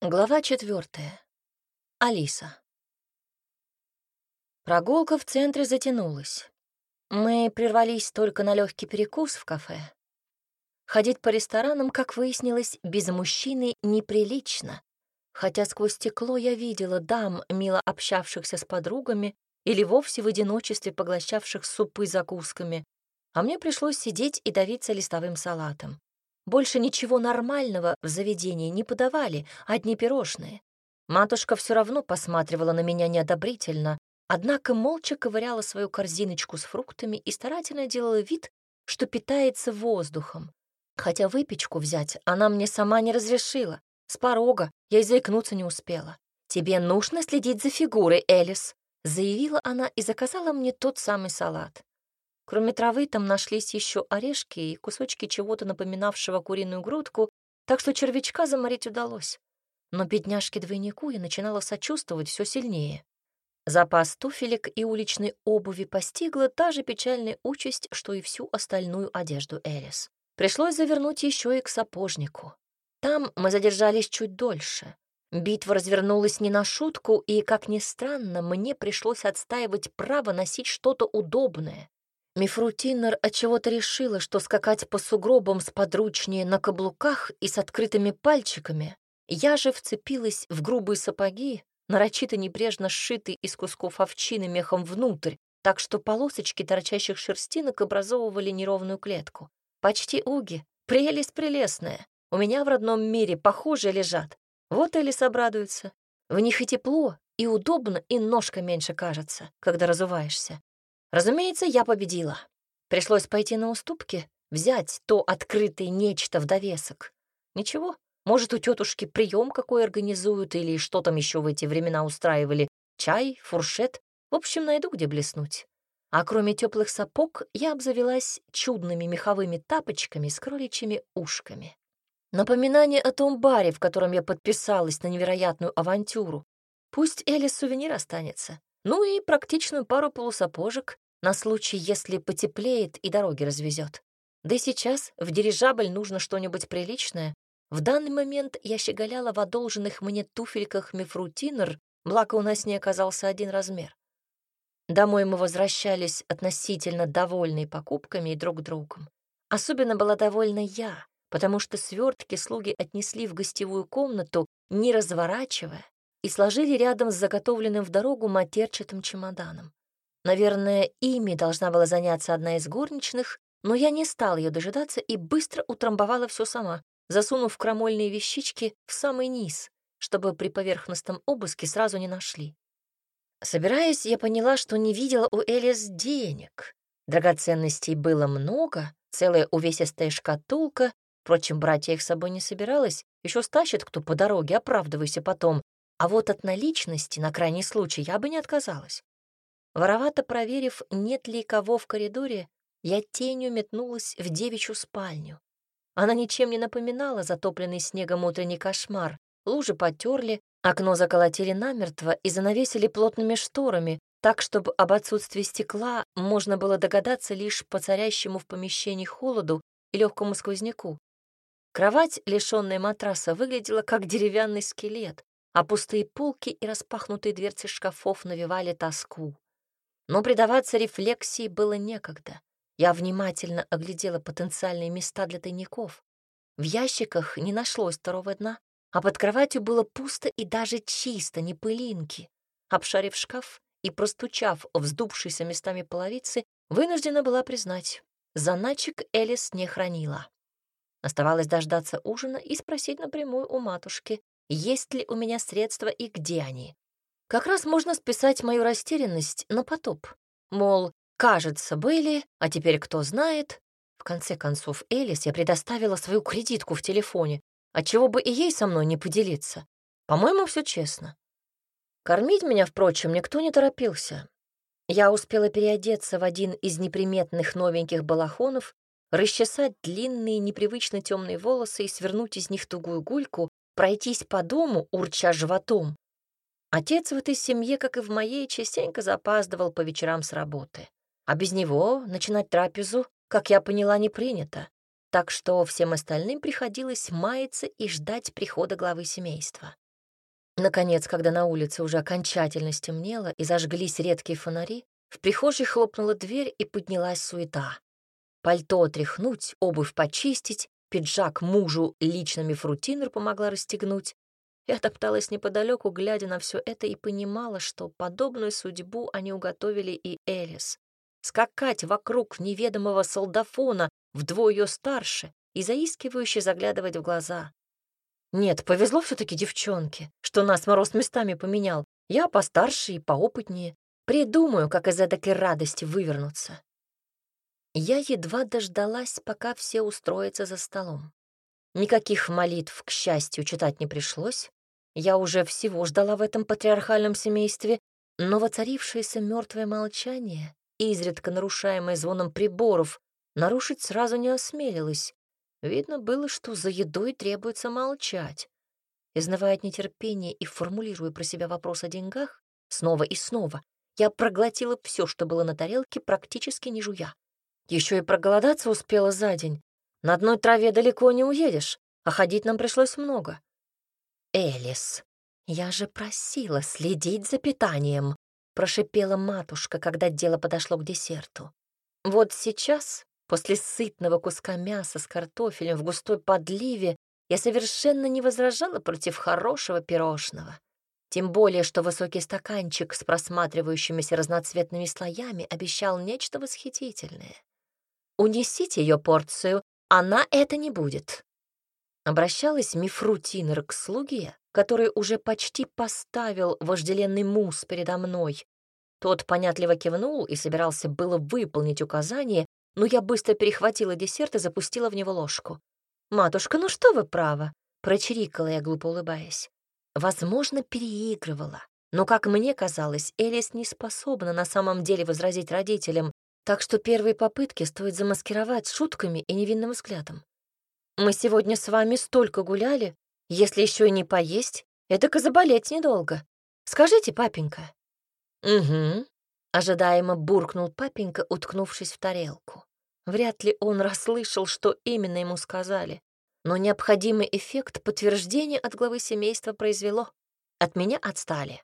Глава четвертая. Алиса. Прогулка в центре затянулась. Мы прервались только на легкий перекус в кафе. Ходить по ресторанам, как выяснилось, без мужчины неприлично, хотя сквозь стекло я видела дам, мило общавшихся с подругами или вовсе в одиночестве поглощавших супы закусками, а мне пришлось сидеть и давиться листовым салатом. Больше ничего нормального в заведении не подавали, одни пирожные. Матушка все равно посматривала на меня неодобрительно, однако молча ковыряла свою корзиночку с фруктами и старательно делала вид, что питается воздухом. Хотя выпечку взять она мне сама не разрешила. С порога я и заикнуться не успела. «Тебе нужно следить за фигурой, Элис», — заявила она и заказала мне тот самый салат. Кроме травы там нашлись еще орешки и кусочки чего-то напоминавшего куриную грудку, так что червячка заморить удалось. Но бедняжке-двойнику я начинала сочувствовать все сильнее. Запас туфелек и уличной обуви постигла та же печальная участь, что и всю остальную одежду Элис. Пришлось завернуть еще и к сапожнику. Там мы задержались чуть дольше. Битва развернулась не на шутку, и, как ни странно, мне пришлось отстаивать право носить что-то удобное. Мифрутинер отчего-то решила, что скакать по сугробам сподручнее на каблуках и с открытыми пальчиками. Я же вцепилась в грубые сапоги, нарочито небрежно сшитые из кусков овчины мехом внутрь, так что полосочки торчащих шерстинок образовывали неровную клетку. Почти уги, прелесть прелестная. У меня в родном мире похожие лежат. Вот Элис обрадуется. В них и тепло, и удобно, и ножка меньше кажется, когда разуваешься. Разумеется, я победила. Пришлось пойти на уступки, взять то открытое нечто в довесок. Ничего, может, у тетушки прием какой организуют или что там еще в эти времена устраивали. Чай, фуршет. В общем, найду, где блеснуть. А кроме теплых сапог, я обзавелась чудными меховыми тапочками с кроличьими ушками. Напоминание о том баре, в котором я подписалась на невероятную авантюру. Пусть Элис сувенир останется. Ну и практичную пару полусапожек на случай, если потеплеет и дороги развезет. Да и сейчас в дирижабль нужно что-нибудь приличное. В данный момент я щеголяла в одолженных мне туфельках мифрутинер, благо у нас не оказался один размер. Домой мы возвращались относительно довольные покупками и друг другом. Особенно была довольна я, потому что свертки слуги отнесли в гостевую комнату, не разворачивая, и сложили рядом с заготовленным в дорогу матерчатым чемоданом. Наверное, ими должна была заняться одна из горничных, но я не стала ее дожидаться и быстро утрамбовала все сама, засунув крамольные вещички в самый низ, чтобы при поверхностном обыске сразу не нашли. Собираясь, я поняла, что не видела у Элис денег. Драгоценностей было много, целая увесистая шкатулка, впрочем, братья их с собой не собиралась, еще стащит кто по дороге, оправдывайся потом, а вот от наличности, на крайний случай, я бы не отказалась. Воровато проверив, нет ли кого в коридоре, я тенью метнулась в девичью спальню. Она ничем не напоминала затопленный снегом утренний кошмар. Лужи потерли, окно заколотили намертво и занавесили плотными шторами, так, чтобы об отсутствии стекла можно было догадаться лишь по царящему в помещении холоду и легкому сквозняку. Кровать, лишённая матраса, выглядела как деревянный скелет а пустые полки и распахнутые дверцы шкафов навевали тоску. Но предаваться рефлексии было некогда. Я внимательно оглядела потенциальные места для тайников. В ящиках не нашлось второго дна, а под кроватью было пусто и даже чисто, не пылинки. Обшарив шкаф и простучав вздувшиеся местами половицы, вынуждена была признать, заначек Элис не хранила. Оставалось дождаться ужина и спросить напрямую у матушки, есть ли у меня средства и где они. Как раз можно списать мою растерянность на потоп. Мол, кажется, были, а теперь кто знает. В конце концов, Элис я предоставила свою кредитку в телефоне, отчего бы и ей со мной не поделиться. По-моему, все честно. Кормить меня, впрочем, никто не торопился. Я успела переодеться в один из неприметных новеньких балахонов, расчесать длинные, непривычно темные волосы и свернуть из них тугую гульку, пройтись по дому, урча животом. Отец в этой семье, как и в моей, частенько запаздывал по вечерам с работы. А без него начинать трапезу, как я поняла, не принято. Так что всем остальным приходилось маяться и ждать прихода главы семейства. Наконец, когда на улице уже окончательно стемнело и зажглись редкие фонари, в прихожей хлопнула дверь и поднялась суета. Пальто отряхнуть, обувь почистить, пиджак мужу лично мифрутинер помогла расстегнуть. Я топталась неподалеку, глядя на все это, и понимала, что подобную судьбу они уготовили и Элис. Скакать вокруг неведомого солдафона вдвое старше и заискивающе заглядывать в глаза. Нет, повезло все таки девчонке, что нас мороз местами поменял. Я постарше и поопытнее. Придумаю, как из этой радости вывернуться. Я едва дождалась, пока все устроятся за столом. Никаких молитв, к счастью, читать не пришлось. Я уже всего ждала в этом патриархальном семействе, но воцарившееся мертвое молчание, изредка нарушаемое звоном приборов, нарушить сразу не осмелилась. Видно было, что за едой требуется молчать. Изнывая от нетерпения и формулируя про себя вопрос о деньгах, снова и снова, я проглотила все, что было на тарелке, практически не жуя. Еще и проголодаться успела за день. На одной траве далеко не уедешь, а ходить нам пришлось много. Элис, я же просила следить за питанием, прошипела матушка, когда дело подошло к десерту. Вот сейчас После сытного куска мяса с картофелем в густой подливе я совершенно не возражала против хорошего пирожного. Тем более, что высокий стаканчик с просматривающимися разноцветными слоями обещал нечто восхитительное. «Унесите ее порцию, она это не будет». Обращалась Мифру Тинер к слуге, который уже почти поставил вожделенный мусс передо мной. Тот понятливо кивнул и собирался было выполнить указание, но я быстро перехватила десерт и запустила в него ложку. «Матушка, ну что вы право?» — прочирикала я, глупо улыбаясь. Возможно, переигрывала. Но, как мне казалось, Элис не способна на самом деле возразить родителям, так что первые попытки стоит замаскировать шутками и невинным взглядом. «Мы сегодня с вами столько гуляли, если еще и не поесть, это заболеть недолго. Скажите, папенька». «Угу», — ожидаемо буркнул папенька, уткнувшись в тарелку. Вряд ли он расслышал, что именно ему сказали, но необходимый эффект подтверждения от главы семейства произвело. От меня отстали.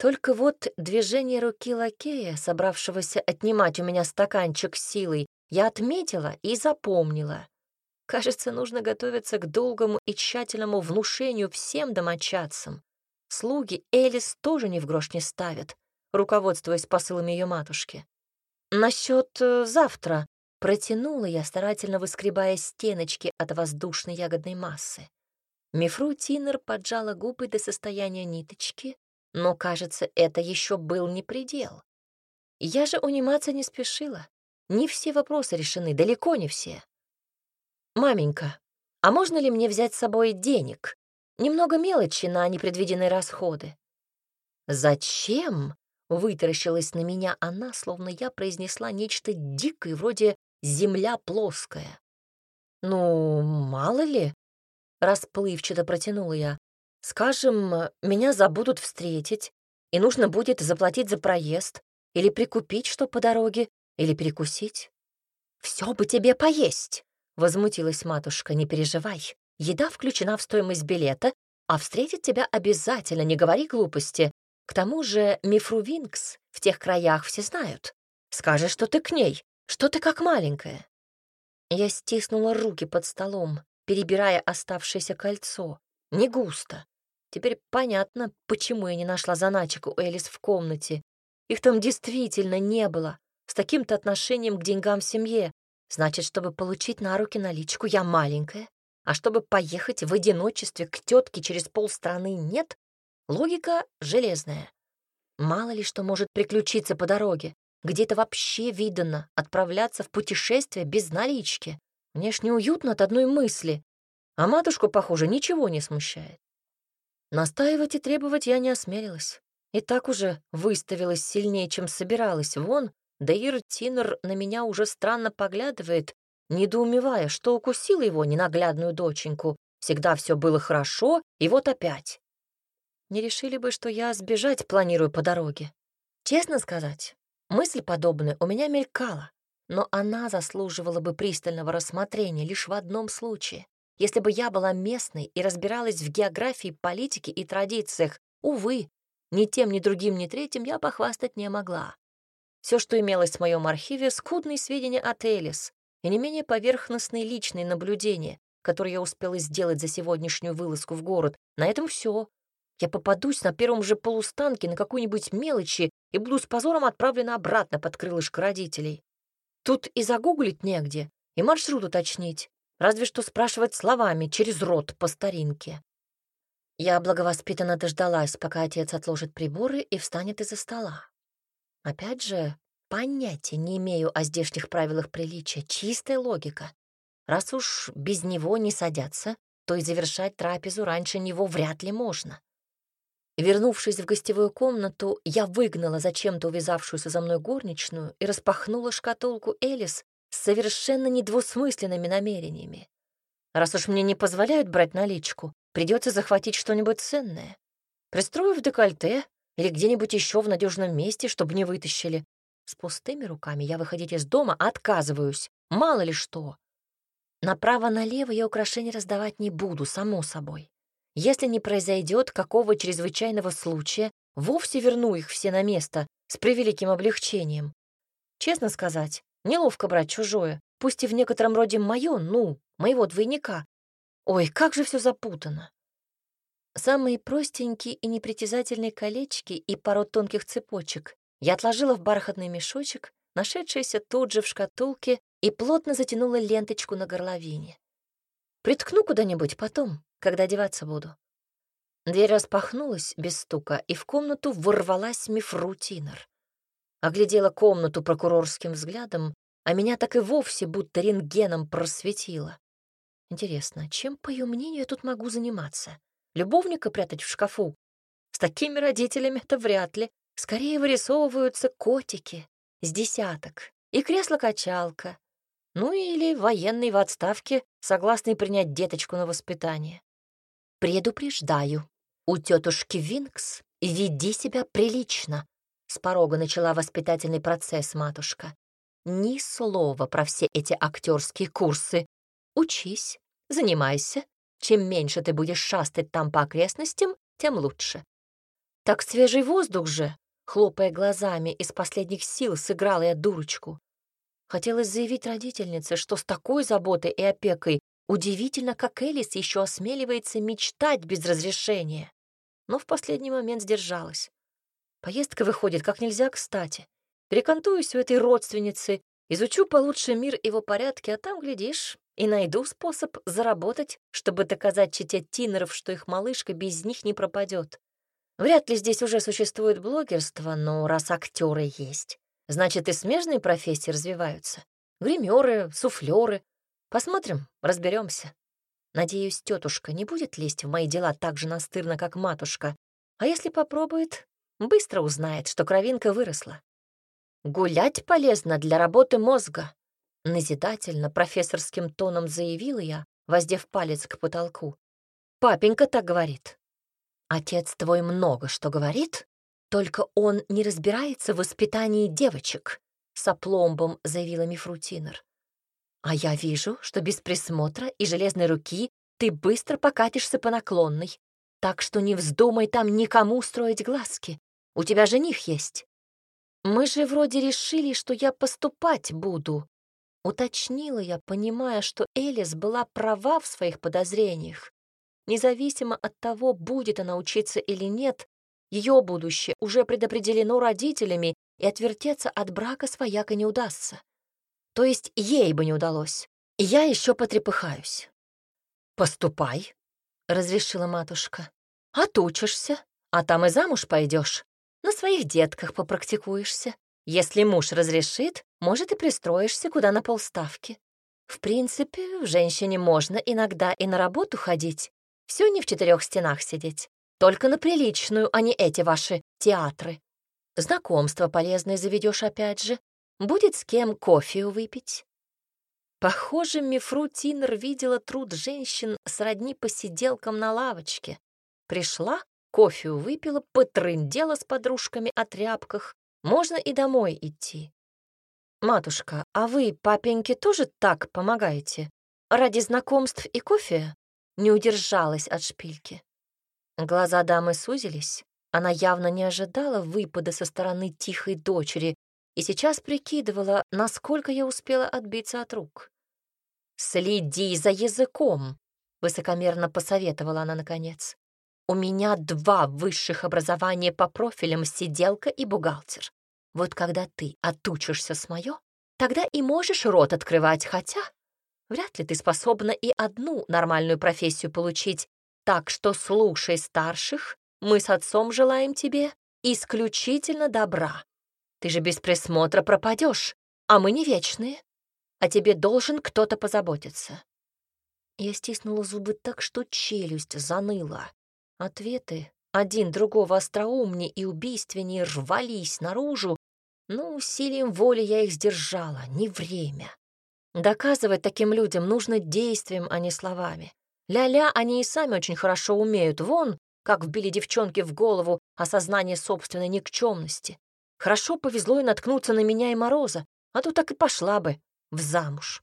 Только вот движение руки лакея, собравшегося отнимать у меня стаканчик силой, я отметила и запомнила. Кажется, нужно готовиться к долгому и тщательному внушению всем домочадцам. Слуги Элис тоже ни в грош не ставят, руководствуясь посылами ее матушки. Насчет э, завтра Протянула я, старательно выскребая стеночки от воздушной ягодной массы. Мифру Тинер поджала губы до состояния ниточки, но, кажется, это еще был не предел. Я же униматься не спешила. Не все вопросы решены, далеко не все. «Маменька, а можно ли мне взять с собой денег? Немного мелочи на непредвиденные расходы». «Зачем?» — вытаращилась на меня она, словно я произнесла нечто дикое, вроде земля плоская. Ну, мало ли, расплывчато протянула я. Скажем, меня забудут встретить, и нужно будет заплатить за проезд, или прикупить что по дороге, или перекусить. Все бы тебе поесть, возмутилась матушка, не переживай. Еда включена в стоимость билета, а встретить тебя обязательно, не говори глупости. К тому же Мифру Винкс в тех краях все знают. Скажешь, что ты к ней, что ты как маленькая?» Я стиснула руки под столом, перебирая оставшееся кольцо. Не густо. Теперь понятно, почему я не нашла заначек у Элис в комнате. Их там действительно не было. С таким-то отношением к деньгам в семье. Значит, чтобы получить на руки наличку, я маленькая. А чтобы поехать в одиночестве к тетке через полстраны нет, логика железная. Мало ли что может приключиться по дороге. Где-то вообще видано отправляться в путешествие без налички. Мне ж неуютно от одной мысли. А матушку, похоже, ничего не смущает. Настаивать и требовать я не осмелилась. И так уже выставилась сильнее, чем собиралась. Вон, Дейр Тинер на меня уже странно поглядывает, недоумевая, что укусила его ненаглядную доченьку. Всегда все было хорошо, и вот опять. Не решили бы, что я сбежать планирую по дороге. Честно сказать, Мысль подобная у меня мелькала, но она заслуживала бы пристального рассмотрения лишь в одном случае. Если бы я была местной и разбиралась в географии, политике и традициях. Увы, ни тем, ни другим, ни третьим я похвастать не могла. Все, что имелось в моем архиве, скудные сведения от Элис и не менее поверхностные личные наблюдения, которые я успела сделать за сегодняшнюю вылазку в город. На этом все. Я попадусь на первом же полустанке на какой-нибудь мелочи и буду с позором отправлена обратно под крылышко родителей. Тут и загуглить негде, и маршрут уточнить, разве что спрашивать словами через рот по старинке. Я благовоспитанно дождалась, пока отец отложит приборы и встанет из-за стола. Опять же, понятия не имею о здешних правилах приличия, чистая логика. Раз уж без него не садятся, то и завершать трапезу раньше него вряд ли можно. Вернувшись в гостевую комнату, я выгнала зачем-то увязавшуюся за мной горничную и распахнула шкатулку Элис с совершенно недвусмысленными намерениями. Раз уж мне не позволяют брать наличку, Придется захватить что-нибудь ценное. Пристрою в декольте или где-нибудь еще в надежном месте, чтобы не вытащили. С пустыми руками я выходить из дома отказываюсь. Мало ли что. Направо-налево я украшения раздавать не буду, само собой. Если не произойдет какого чрезвычайного случая, вовсе верну их все на место с превеликим облегчением. Честно сказать, неловко брать чужое, пусть и в некотором роде мое, ну, моего двойника. Ой, как же все запутано. Самые простенькие и непритязательные колечки и пару тонких цепочек я отложила в бархатный мешочек, нашедшийся тут же в шкатулке, и плотно затянула ленточку на горловине. Приткну куда-нибудь потом, когда одеваться буду. Дверь распахнулась без стука, и в комнату ворвалась Мифрутинер. Оглядела комнату прокурорским взглядом, а меня так и вовсе будто рентгеном просветила. Интересно, чем, по ее мнению, я тут могу заниматься? Любовника прятать в шкафу? С такими родителями это вряд ли. Скорее вырисовываются котики с десяток и кресло-качалка. Ну или военный в отставке, согласный принять деточку на воспитание. Предупреждаю, у тетушки Винкс веди себя прилично. С порога начала воспитательный процесс матушка. Ни слова про все эти актерские курсы, Учись, занимайся. Чем меньше ты будешь шастать там по окрестностям, тем лучше. Так свежий воздух же, хлопая глазами, из последних сил сыграла я дурочку. Хотелось заявить родительнице, что с такой заботой и опекой удивительно, как Элис еще осмеливается мечтать без разрешения. Но в последний момент сдержалась. Поездка выходит как нельзя кстати. Перекантуюсь у этой родственницы, изучу получше мир его порядки, а там, глядишь, и найду способ заработать, чтобы доказать чете Тинеров, что их малышка без них не пропадет. Вряд ли здесь уже существует блогерство, но раз актеры есть, значит и смежные профессии развиваются. Гримеры, суфлеры. Посмотрим, разберемся. Надеюсь, тетушка не будет лезть в мои дела так же настырно, как матушка. А если попробует, быстро узнает, что кровинка выросла. Гулять полезно для работы мозга. Назидательно, профессорским тоном заявила я, воздев палец к потолку. «Папенька так говорит». «Отец твой много что говорит, только он не разбирается в воспитании девочек», — с опломбом заявила Мифрутинер. «А я вижу, что без присмотра и железной руки ты быстро покатишься по наклонной, так что не вздумай там никому строить глазки. У тебя жених есть». «Мы же вроде решили, что я поступать буду», Уточнила я, понимая, что Элис была права в своих подозрениях. Независимо от того, будет она учиться или нет, ее будущее уже предопределено родителями, и отвертеться от брака свояко не удастся. То есть ей бы не удалось. И я еще потрепыхаюсь. «Поступай», — разрешила матушка. «Отучишься, а там и замуж пойдешь. На своих детках попрактикуешься. Если муж разрешит, может, и пристроишься куда на полставки. В принципе, в женщине можно иногда и на работу ходить. Все не в четырех стенах сидеть. Только на приличную, а не эти ваши театры. Знакомство полезное заведешь опять же. Будет с кем кофе выпить. Похоже, Мифру Тинер видела труд женщин сродни посиделкам на лавочке. Пришла, кофе выпила, потрындела с подружками о тряпках. Можно и домой идти. «Матушка, а вы папеньке тоже так помогаете?» ради знакомств и кофе не удержалась от шпильки. Глаза дамы сузились. Она явно не ожидала выпада со стороны тихой дочери и сейчас прикидывала, насколько я успела отбиться от рук. «Следи за языком», — высокомерно посоветовала она наконец. «У меня два высших образования по профилям сиделка и бухгалтер. Вот когда ты отучишься с моё, тогда и можешь рот открывать, хотя вряд ли ты способна и одну нормальную профессию получить, так что слушай старших, мы с отцом желаем тебе исключительно добра. Ты же без присмотра пропадешь, а мы не вечные. А тебе должен кто-то позаботиться. Я стиснула зубы так, что челюсть заныла. Ответы, один другого остроумнее и убийственнее, рвались наружу, но усилием воли я их сдержала, не время. Доказывать таким людям нужно действием, а не словами. Ля-ля они и сами очень хорошо умеют. Вон, как вбили девчонки в голову осознание собственной никчемности. Хорошо повезло и наткнуться на меня и Мороза, а то так и пошла бы в замуж.